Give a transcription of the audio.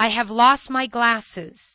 I have lost my glasses."